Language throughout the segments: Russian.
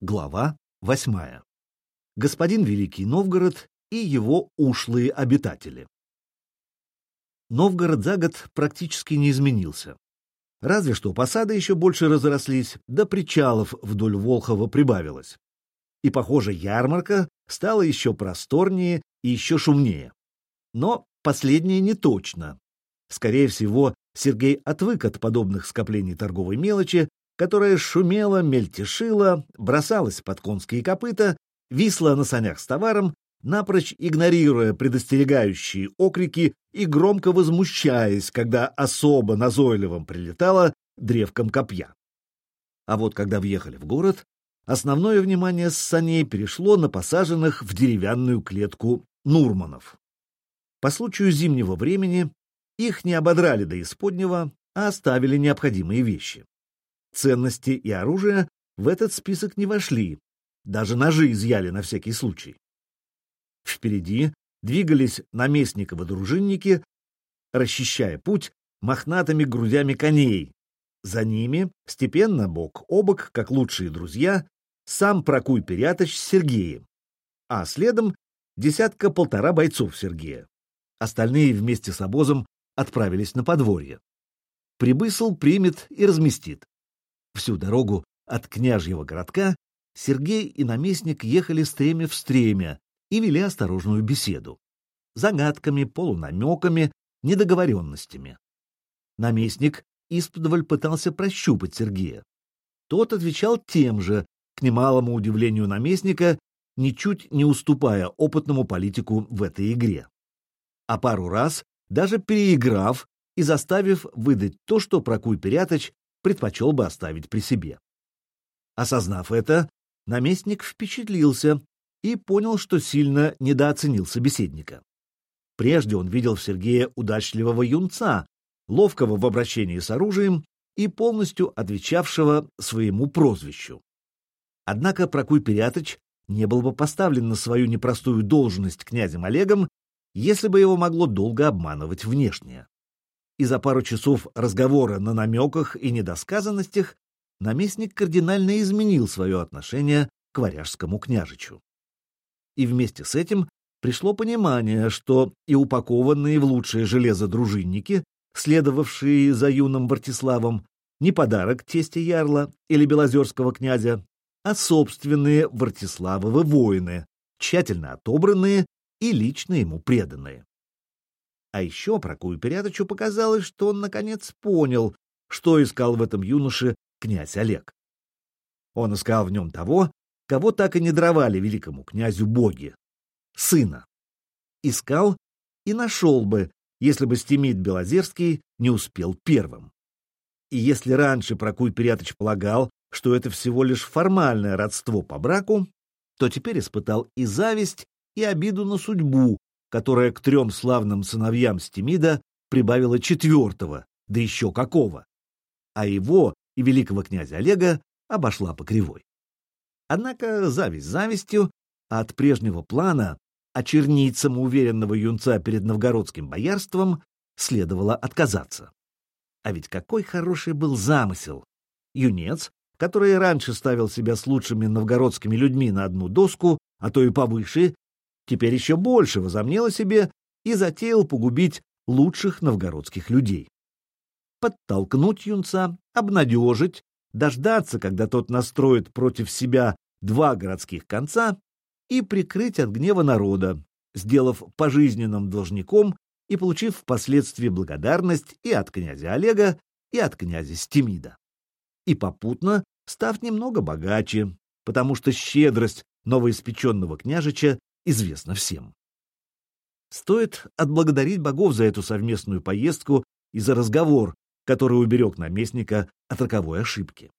Глава восьмая. Господин Великий Новгород и его ушлые обитатели. Новгород за год практически не изменился. Разве что посады еще больше разрослись, да причалов вдоль Волхова прибавилось. И, похоже, ярмарка стала еще просторнее и еще шумнее. Но последнее не точно. Скорее всего, Сергей отвык от подобных скоплений торговой мелочи которая шумела, мельтешила, бросалась под конские копыта, висла на санях с товаром, напрочь игнорируя предостерегающие окрики и громко возмущаясь, когда особо назойливым прилетала древком копья. А вот когда въехали в город, основное внимание с саней перешло на посаженных в деревянную клетку Нурманов. По случаю зимнего времени их не ободрали до исподнего, а оставили необходимые вещи. Ценности и оружие в этот список не вошли, даже ножи изъяли на всякий случай. Впереди двигались наместниковы дружинники, расчищая путь мохнатыми грудями коней. За ними, степенно бок о бок, как лучшие друзья, сам Прокуй Перяточ с Сергеем, а следом десятка-полтора бойцов Сергея. Остальные вместе с обозом отправились на подворье. Прибысл примет и разместит. Всю дорогу от княжьего городка Сергей и наместник ехали стремя в стремя и вели осторожную беседу. Загадками, полунамеками, недоговоренностями. Наместник исподволь пытался прощупать Сергея. Тот отвечал тем же, к немалому удивлению наместника, ничуть не уступая опытному политику в этой игре. А пару раз даже переиграв и заставив выдать то, что Прокуй Перяточ предпочел бы оставить при себе. Осознав это, наместник впечатлился и понял, что сильно недооценил собеседника. Прежде он видел в Сергея удачливого юнца, ловкого в обращении с оружием и полностью отвечавшего своему прозвищу. Однако Прокуй Перятыч не был бы поставлен на свою непростую должность князем Олегом, если бы его могло долго обманывать внешне и за пару часов разговора на намеках и недосказанностях наместник кардинально изменил свое отношение к варяжскому княжичу. И вместе с этим пришло понимание, что и упакованные в лучшее железо дружинники, следовавшие за юным Бартиславом, не подарок тесте Ярла или Белозерского князя, а собственные Бартиславовы воины, тщательно отобранные и лично ему преданные. А еще Прокую Перяточу показалось, что он наконец понял, что искал в этом юноше князь Олег. Он искал в нем того, кого так и не дровали великому князю боги — сына. Искал и нашел бы, если бы Стимит Белозерский не успел первым. И если раньше Прокуй Перяточ полагал, что это всего лишь формальное родство по браку, то теперь испытал и зависть, и обиду на судьбу, которая к трем славным сыновьям Стемида прибавила четвертого, да еще какого. А его и великого князя Олега обошла по кривой. Однако зависть завистью, а от прежнего плана очернить самоуверенного юнца перед новгородским боярством следовало отказаться. А ведь какой хороший был замысел! Юнец, который раньше ставил себя с лучшими новгородскими людьми на одну доску, а то и повыше, теперь еще больше возомнил о себе и затеял погубить лучших новгородских людей. Подтолкнуть юнца, обнадежить, дождаться, когда тот настроит против себя два городских конца и прикрыть от гнева народа, сделав пожизненным должником и получив впоследствии благодарность и от князя Олега, и от князя Стемида. И попутно став немного богаче, потому что щедрость новоиспеченного княжича известно всем. Стоит отблагодарить богов за эту совместную поездку и за разговор, который уберег наместника от роковой ошибки.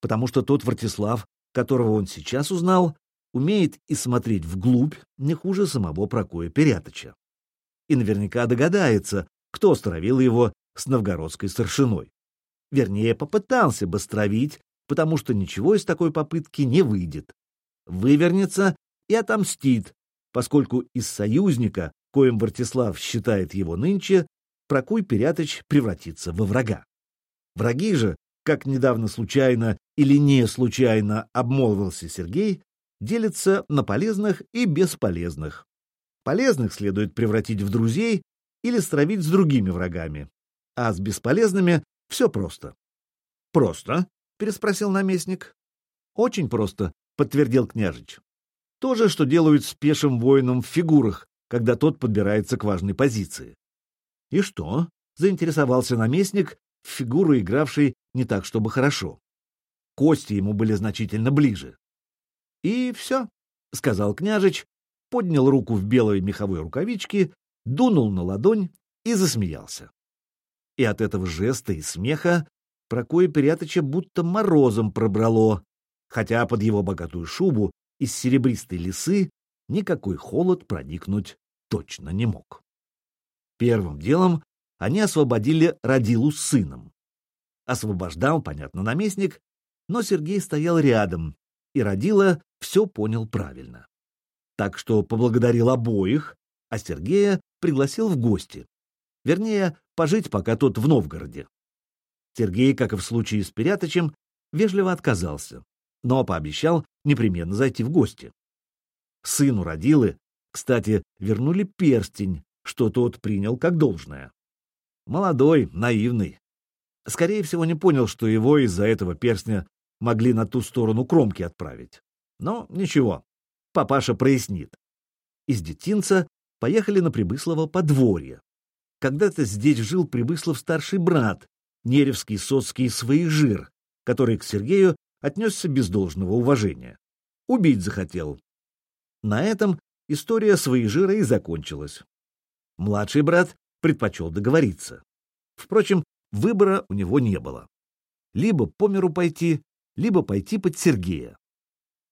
Потому что тот Вартислав, которого он сейчас узнал, умеет и смотреть вглубь не хуже самого Прокоя Перяточа. И наверняка догадается, кто стравил его с новгородской старшиной. Вернее, попытался бы стравить, потому что ничего из такой попытки не выйдет. Вывернется и отомстит, поскольку из союзника, коим Вартислав считает его нынче, Прокуй Перятыч превратится во врага. Враги же, как недавно случайно или не случайно обмолвился Сергей, делится на полезных и бесполезных. Полезных следует превратить в друзей или стравить с другими врагами, а с бесполезными все просто. «Просто?» — переспросил наместник. «Очень просто», — подтвердил княжич. То же, что делают с пешим воином в фигурах, когда тот подбирается к важной позиции. «И что?» — заинтересовался наместник, в фигуру игравший не так, чтобы хорошо. Кости ему были значительно ближе. «И все», — сказал княжич, поднял руку в белой меховой рукавичке, дунул на ладонь и засмеялся. И от этого жеста и смеха Прокоя Перятыча будто морозом пробрало, хотя под его богатую шубу из серебристой лисы никакой холод проникнуть точно не мог. Первым делом они освободили Радилу с сыном. Освобождал, понятно, наместник, но Сергей стоял рядом, и Радила все понял правильно. Так что поблагодарил обоих, а Сергея пригласил в гости. Вернее, пожить, пока тот в Новгороде. Сергей, как и в случае с Пирятычем, вежливо отказался, но пообещал непременно зайти в гости. Сыну родилы, кстати, вернули перстень, что тот принял как должное. Молодой, наивный. Скорее всего, не понял, что его из-за этого перстня могли на ту сторону кромки отправить. Но ничего, папаша прояснит. Из детинца поехали на Прибыслово подворье. Когда-то здесь жил Прибыслов старший брат, Неревский соцкий своежир, который к Сергею отнесся без должного уважения. Убить захотел. На этом история своежира и закончилась. Младший брат предпочел договориться. Впрочем, выбора у него не было. Либо по миру пойти, либо пойти под Сергея.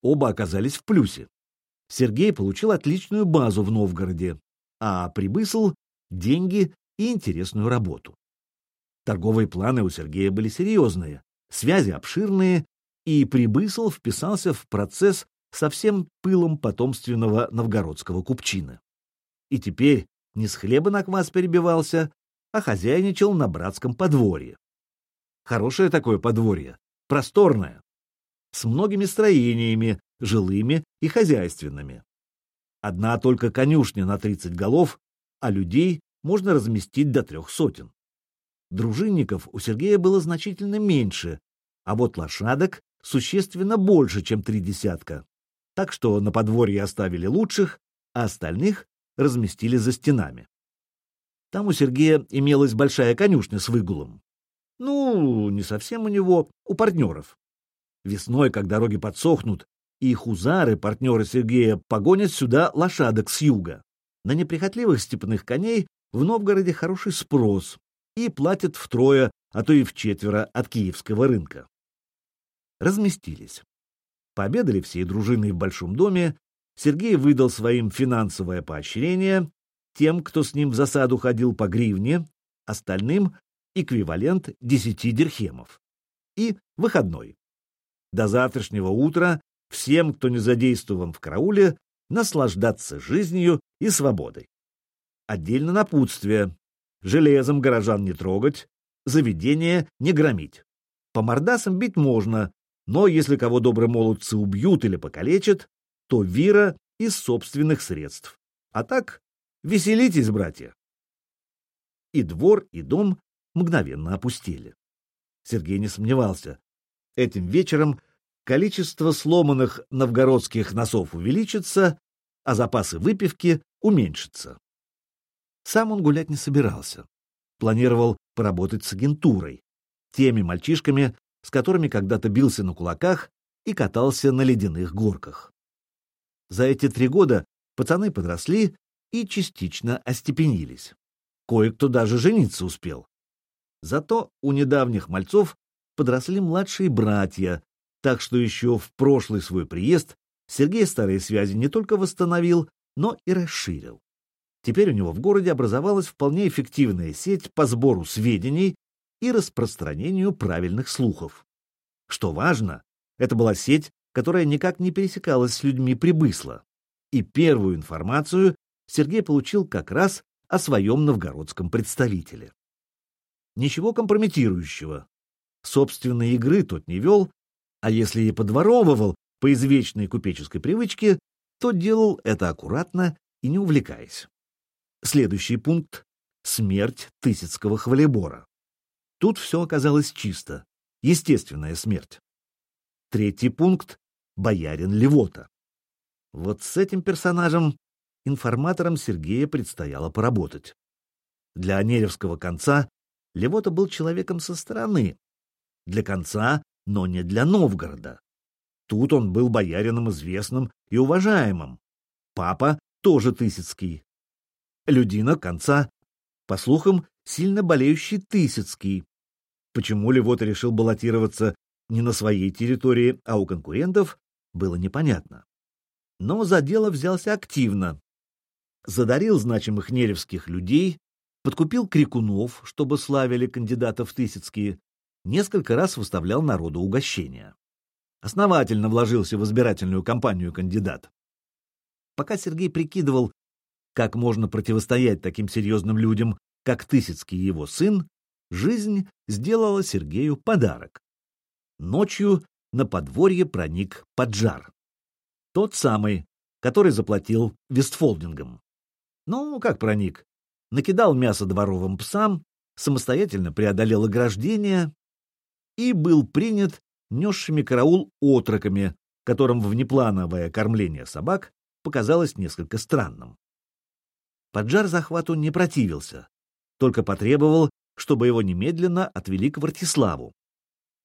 Оба оказались в плюсе. Сергей получил отличную базу в Новгороде, а Прибысл — деньги и интересную работу. Торговые планы у Сергея были серьезные, связи обширные, и Прибысл вписался в процесс со всем пылом потомственного новгородского купчина. И теперь не с хлеба на квас перебивался, а хозяйничал на братском подворье. Хорошее такое подворье, просторное, с многими строениями, жилыми и хозяйственными. Одна только конюшня на 30 голов, а людей можно разместить до трех сотен. Дружинников у Сергея было значительно меньше, а вот лошадок существенно больше, чем три десятка. Так что на подворье оставили лучших, а остальных разместили за стенами. Там у Сергея имелась большая конюшня с выгулом. Ну, не совсем у него, у партнеров. Весной, как дороги подсохнут, и хузары, партнеры Сергея, погонят сюда лошадок с юга. На неприхотливых степных коней в Новгороде хороший спрос, и платят втрое, а то и в четверо от киевского рынка. Разместились. Пообедали всей дружиной в большом доме, Сергей выдал своим финансовое поощрение, тем, кто с ним в засаду ходил по гривне, остальным — эквивалент десяти дирхемов. И выходной. До завтрашнего утра всем, кто не задействован в карауле, наслаждаться жизнью и свободой. Отдельно напутствие. Железом горожан не трогать, заведение не громить. По мордасам бить можно, но если кого добрые молодцы убьют или покалечат, то вира из собственных средств. А так, веселитесь, братья. И двор, и дом мгновенно опустили. Сергей не сомневался. Этим вечером количество сломанных новгородских носов увеличится, а запасы выпивки уменьшатся. Сам он гулять не собирался. Планировал поработать с агентурой, теми мальчишками, с которыми когда-то бился на кулаках и катался на ледяных горках. За эти три года пацаны подросли и частично остепенились. Кое-кто даже жениться успел. Зато у недавних мальцов подросли младшие братья, так что еще в прошлый свой приезд Сергей старые связи не только восстановил, но и расширил. Теперь у него в городе образовалась вполне эффективная сеть по сбору сведений и распространению правильных слухов. Что важно, это была сеть, которая никак не пересекалась с людьми Прибысла, и первую информацию Сергей получил как раз о своем новгородском представителе. Ничего компрометирующего. собственной игры тот не вел, а если и подворовывал по извечной купеческой привычке, то делал это аккуратно и не увлекаясь. Следующий пункт — смерть Тысяцкого хвалебора. Тут все оказалось чисто, естественная смерть. Третий пункт — боярин Левота. Вот с этим персонажем информатором Сергея предстояло поработать. Для Неревского конца Левота был человеком со стороны. Для конца, но не для Новгорода. Тут он был боярином известным и уважаемым. Папа тоже Тысяцкий. Людина конца, по слухам, сильно болеющий Тысяцкий. Почему Левота решил баллотироваться не на своей территории, а у конкурентов, было непонятно. Но за дело взялся активно. Задарил значимых неревских людей, подкупил крикунов, чтобы славили кандидатов Тысяцкие, несколько раз выставлял народу угощения. Основательно вложился в избирательную кампанию кандидат. Пока Сергей прикидывал, как можно противостоять таким серьезным людям, как Тысяцкий его сын, жизнь сделала Сергею подарок. Ночью на подворье проник поджар. Тот самый, который заплатил Вестфолдингом. Ну, как проник? Накидал мясо дворовым псам, самостоятельно преодолел ограждение и был принят несшими караул отроками, которым внеплановое кормление собак показалось несколько странным. Поджар захвату не противился, только потребовал, чтобы его немедленно отвели к Вартиславу,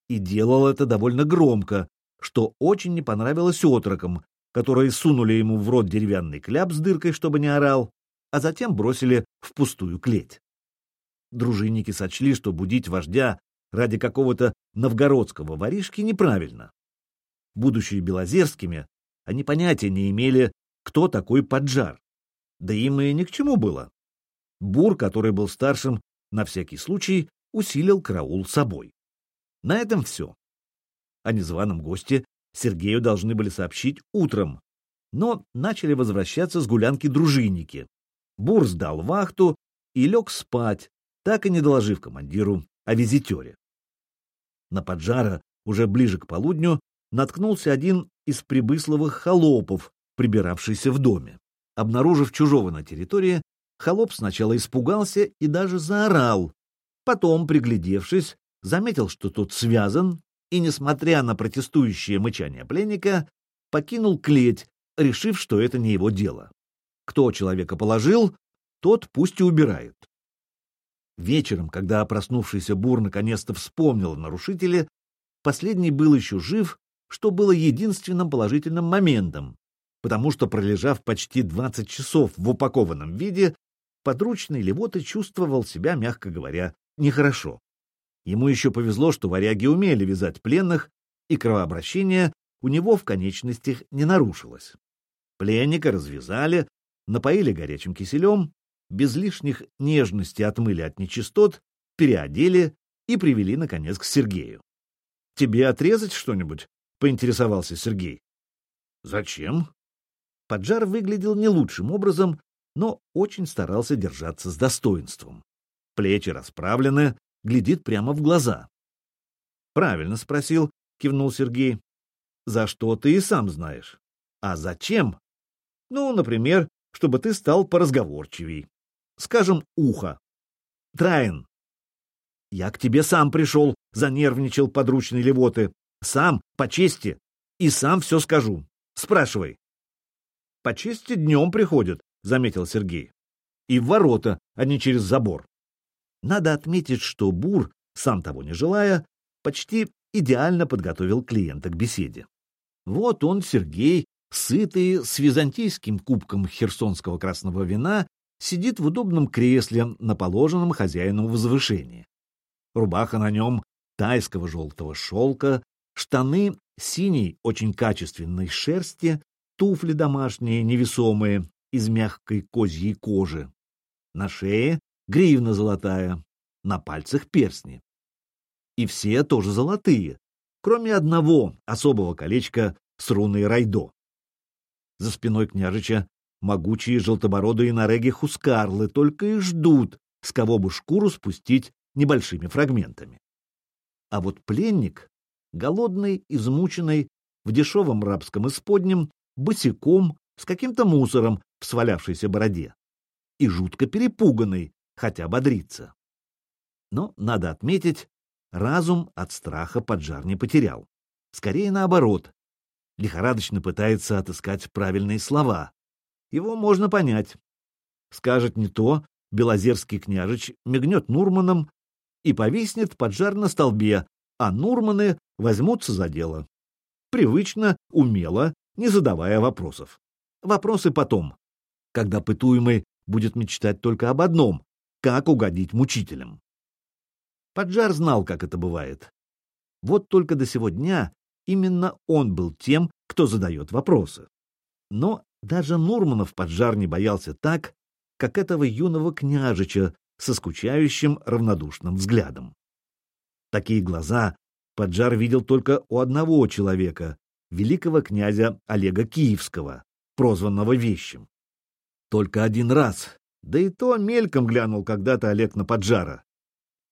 и делал это довольно громко, что очень не понравилось отрокам, которые сунули ему в рот деревянный кляп с дыркой, чтобы не орал, а затем бросили в пустую клеть. Дружинники сочли, что будить вождя ради какого-то новгородского воришки неправильно. Будучи белозерскими, они понятия не имели, кто такой поджар. Да им и ни к чему было. Бур, который был старшим, на всякий случай усилил караул собой. На этом все. О незваном госте Сергею должны были сообщить утром, но начали возвращаться с гулянки дружинники. Бур сдал вахту и лег спать, так и не доложив командиру о визитере. На поджара, уже ближе к полудню, наткнулся один из прибысловых холопов, прибиравшийся в доме. Обнаружив чужого на территории, холоп сначала испугался и даже заорал. Потом, приглядевшись, заметил, что тот связан, и, несмотря на протестующее мычание пленника, покинул клеть, решив, что это не его дело. Кто человека положил, тот пусть и убирает. Вечером, когда проснувшийся Бур наконец-то вспомнил о нарушителе, последний был еще жив, что было единственным положительным моментом, потому что, пролежав почти 20 часов в упакованном виде, подручный Левота чувствовал себя, мягко говоря, нехорошо. Ему еще повезло, что варяги умели вязать пленных, и кровообращение у него в конечностях не нарушилось. Пленника развязали, напоили горячим киселем, без лишних нежности отмыли от нечистот, переодели и привели, наконец, к Сергею. — Тебе отрезать что-нибудь? — поинтересовался Сергей. — Зачем? Поджар выглядел не лучшим образом, но очень старался держаться с достоинством. Плечи расправлены, глядит прямо в глаза. — Правильно спросил, — кивнул Сергей. — За что ты и сам знаешь. А зачем? Ну, например, чтобы ты стал поразговорчивей. Скажем, ухо. Траин. Я к тебе сам пришел, — занервничал подручный Левоты. Сам, по чести. И сам все скажу. Спрашивай. — По чести днем приходят, — заметил Сергей. — И в ворота, а не через забор. Надо отметить, что Бур, сам того не желая, почти идеально подготовил клиента к беседе. Вот он, Сергей, сытый, с византийским кубком херсонского красного вина, сидит в удобном кресле на положенном хозяину возвышении. Рубаха на нем тайского желтого шелка, штаны синей, очень качественной шерсти, туфли домашние, невесомые, из мягкой козьей кожи. На шее гривна золотая, на пальцах перстни. И все тоже золотые, кроме одного особого колечка с руной Райдо. За спиной княжича могучие желтобородые нареги Хускарлы только и ждут, с кого бы шкуру спустить небольшими фрагментами. А вот пленник, голодный, измученный, в дешевом рабском исподнем, босиком, с каким-то мусором в свалявшейся бороде. И жутко перепуганный, хотя бодрится. Но, надо отметить, разум от страха поджар не потерял. Скорее наоборот. Лихорадочно пытается отыскать правильные слова. Его можно понять. Скажет не то, Белозерский княжич мигнет Нурманом и повиснет поджар на столбе, а Нурманы возьмутся за дело. Привычно, умело, не задавая вопросов. Вопросы потом, когда пытуемый будет мечтать только об одном — как угодить мучителям. Поджар знал, как это бывает. Вот только до сего дня именно он был тем, кто задает вопросы. Но даже Нурманов Поджар не боялся так, как этого юного княжича со скучающим равнодушным взглядом. Такие глаза Поджар видел только у одного человека, великого князя Олега Киевского, прозванного Вещим. Только один раз, да и то мельком глянул когда-то Олег на Поджара.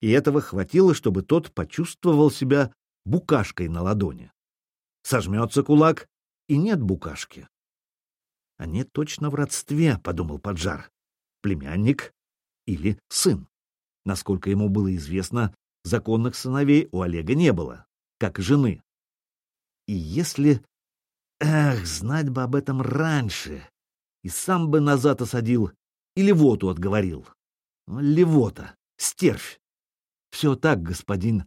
И этого хватило, чтобы тот почувствовал себя букашкой на ладони. Сожмется кулак, и нет букашки. Они точно в родстве, — подумал Поджар. Племянник или сын. Насколько ему было известно, законных сыновей у Олега не было, как и жены. И если... Эх, знать бы об этом раньше. И сам бы назад осадил, и Левоту отговорил. Левота, стервь. Все так, господин.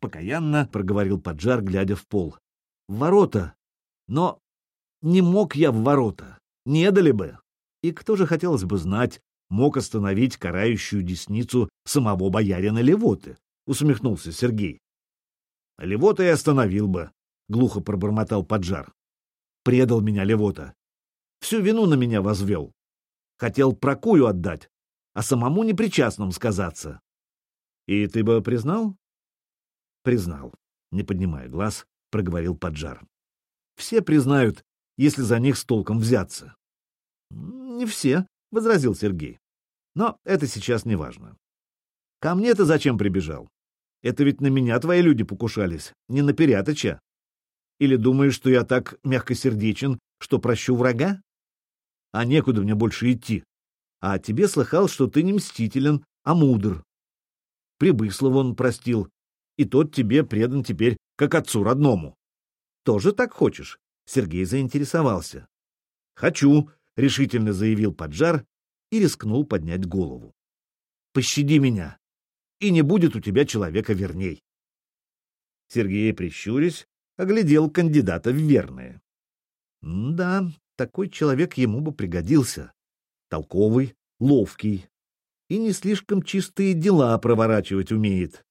Покаянно проговорил Поджар, глядя в пол. Ворота. Но не мог я в ворота. Не дали бы. И кто же, хотелось бы знать, мог остановить карающую десницу самого боярина Левоты? Усмехнулся Сергей. Левота и остановил бы, глухо пробормотал Поджар. Предал меня Левота. Всю вину на меня возвел. Хотел прокую отдать, а самому непричастным сказаться. И ты бы признал? Признал, не поднимая глаз, проговорил Поджар. Все признают, если за них с толком взяться. Не все, возразил Сергей. Но это сейчас не важно. Ко мне ты зачем прибежал? Это ведь на меня твои люди покушались, не на Перятыча. Или думаешь, что я так мягкосердечен, что прощу врага? А некуда мне больше идти. А тебе слыхал, что ты не мстителен, а мудр. Прибыслов он простил, и тот тебе предан теперь, как отцу родному. Тоже так хочешь? Сергей заинтересовался. Хочу, решительно заявил Поджар и рискнул поднять голову. Пощади меня, и не будет у тебя человека верней. Сергей, прищурясь, оглядел кандидата в верные. Да, такой человек ему бы пригодился. Толковый, ловкий и не слишком чистые дела проворачивать умеет.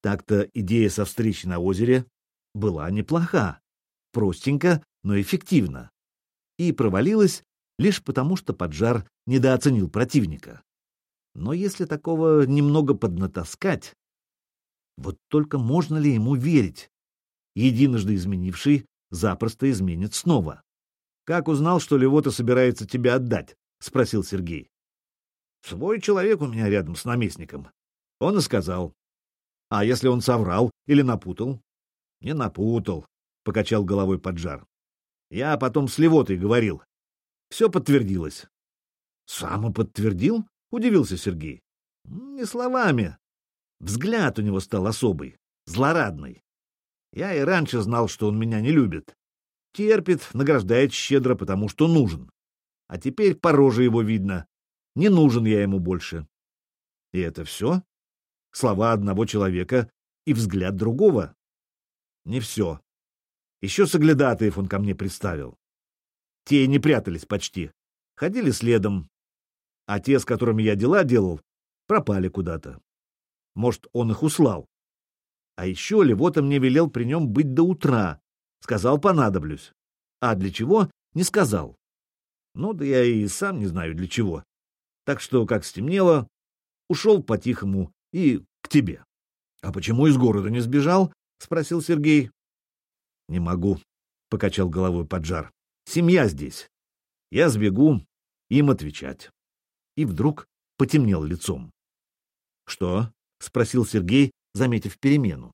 Так-то идея со встречи на озере была неплоха, простенько, но эффективно. И провалилась лишь потому, что поджар недооценил противника. Но если такого немного поднатаскать, вот только можно ли ему верить? Единожды изменивший запросто изменит снова. «Как узнал, что Левота собирается тебя отдать?» — спросил Сергей. «Свой человек у меня рядом с наместником». Он и сказал. «А если он соврал или напутал?» «Не напутал», — покачал головой поджар. «Я потом с Левотой говорил. Все подтвердилось». «Сам подтвердил?» — удивился Сергей. «Не словами. Взгляд у него стал особый, злорадный. Я и раньше знал, что он меня не любит. Терпит, награждает щедро, потому что нужен. А теперь по роже его видно. Не нужен я ему больше. И это все? Слова одного человека и взгляд другого? Не все. Еще соглядатаев он ко мне представил. Те не прятались почти. Ходили следом, а те, с которыми я дела делал, пропали куда-то. Может, он их услал. А еще Левота мне велел при нем быть до утра. Сказал, понадоблюсь. А для чего, не сказал. Ну, да я и сам не знаю для чего. Так что, как стемнело, ушел по-тихому и к тебе. — А почему из города не сбежал? — спросил Сергей. — Не могу, — покачал головой поджар. — Семья здесь. Я сбегу, им отвечать и вдруг потемнел лицом. «Что?» — спросил Сергей, заметив перемену.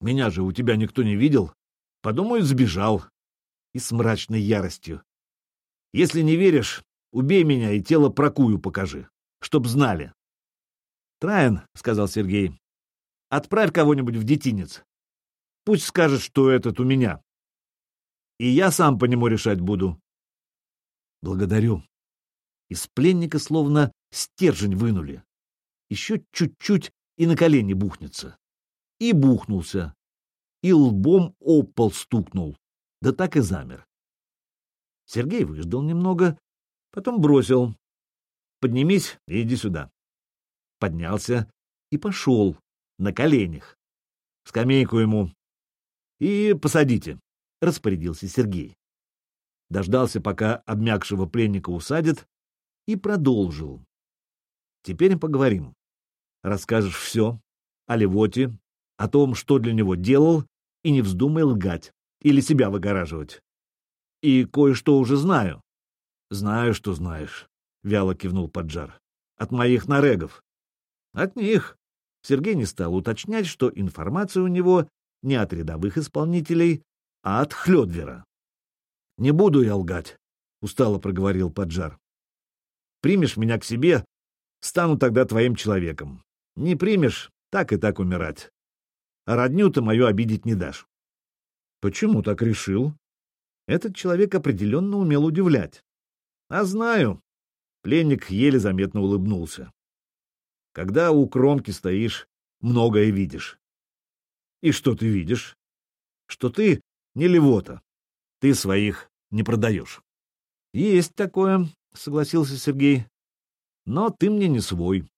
Меня же у тебя никто не видел. Подумают, сбежал. И с мрачной яростью. Если не веришь, убей меня и тело прокую покажи, чтоб знали. Траин, — сказал Сергей, — отправь кого-нибудь в детинец. Пусть скажет, что этот у меня. И я сам по нему решать буду. Благодарю. Из пленника словно стержень вынули. Еще чуть-чуть и на колени бухнется. И бухнулся. И лбом об стукнул. Да так и замер. Сергей выждал немного, потом бросил. «Поднимись и иди сюда». Поднялся и пошел на коленях. Скамейку ему. «И посадите», — распорядился Сергей. Дождался, пока обмякшего пленника усадят, и продолжил. «Теперь поговорим. Расскажешь все о Левоте, о том, что для него делал, и не вздумай лгать или себя выгораживать. И кое-что уже знаю. Знаю, что знаешь, — вяло кивнул Поджар. От моих нарегов. От них. Сергей не стал уточнять, что информация у него не от рядовых исполнителей, а от Хлёдвера. «Не буду я лгать», — устало проговорил Поджар. «Примешь меня к себе, стану тогда твоим человеком. Не примешь, так и так умирать. А родню ты мою обидеть не дашь». «Почему так решил?» Этот человек определенно умел удивлять. «А знаю». Пленник еле заметно улыбнулся. «Когда у кромки стоишь, многое видишь». «И что ты видишь?» «Что ты не левота. Ты своих не продаешь». «Есть такое», — согласился Сергей. «Но ты мне не свой.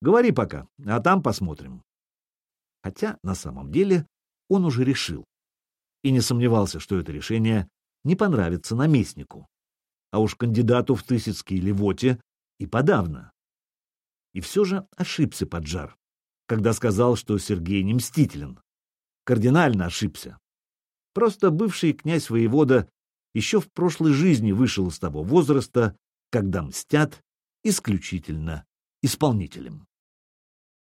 Говори пока, а там посмотрим». Хотя на самом деле он уже решил и не сомневался, что это решение не понравится наместнику, а уж кандидату в Тысяцкий Левоте и подавно. И все же ошибся Поджар, когда сказал, что Сергей не мстителен. Кардинально ошибся. Просто бывший князь-воевода еще в прошлой жизни вышел из того возраста, когда мстят исключительно исполнителем.